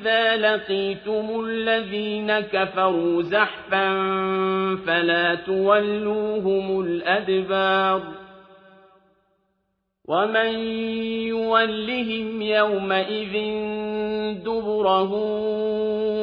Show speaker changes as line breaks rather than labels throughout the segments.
إذا لقيتم الذين كفروا زحفا فلا تولوهم الأدبار ومن يولهم يومئذ دبره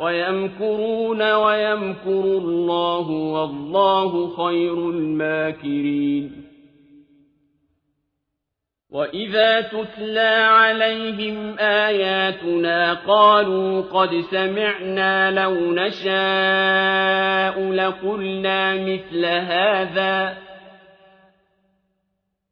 ويمكرون ويمكر الله والله خير الماكرين. وَإِذَا تُتْلَىٰ عَلَيْهِمْ آيَاتُنَا قَالُوا قَدْ سَمِعْنَا لَوْ نَشَاءُ لَقُلْنَا مِثْلَ هَٰذَا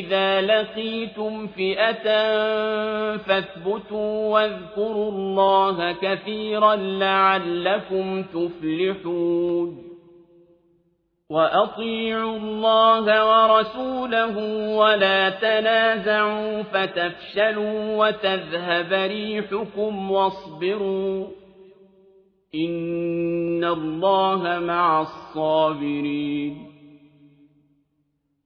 إذا لقيتم فئة فاثبتوا واذكروا الله كثيرا لعلكم تفلحون وأطيعوا الله ورسوله ولا تنازعوا فتفشلوا وتذهب ريحكم واصبروا إن الله مع الصابرين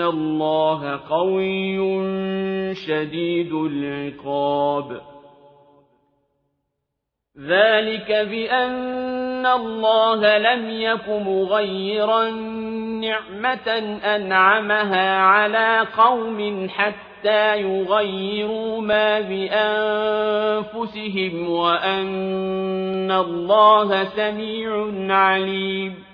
الله قوي شديد العقاب ذلك بأن الله لم يك مغيرا نعمة أنعمها على قوم حتى يغيروا ما بأنفسهم وأن الله سميع عليم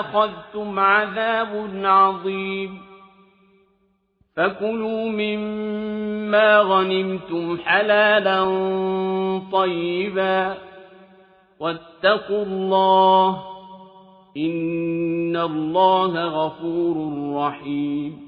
أخذتم عذاب عظيم. فكلوا مما غنمتم حلالا طيبا. واتقوا الله إن الله غفور رحيم.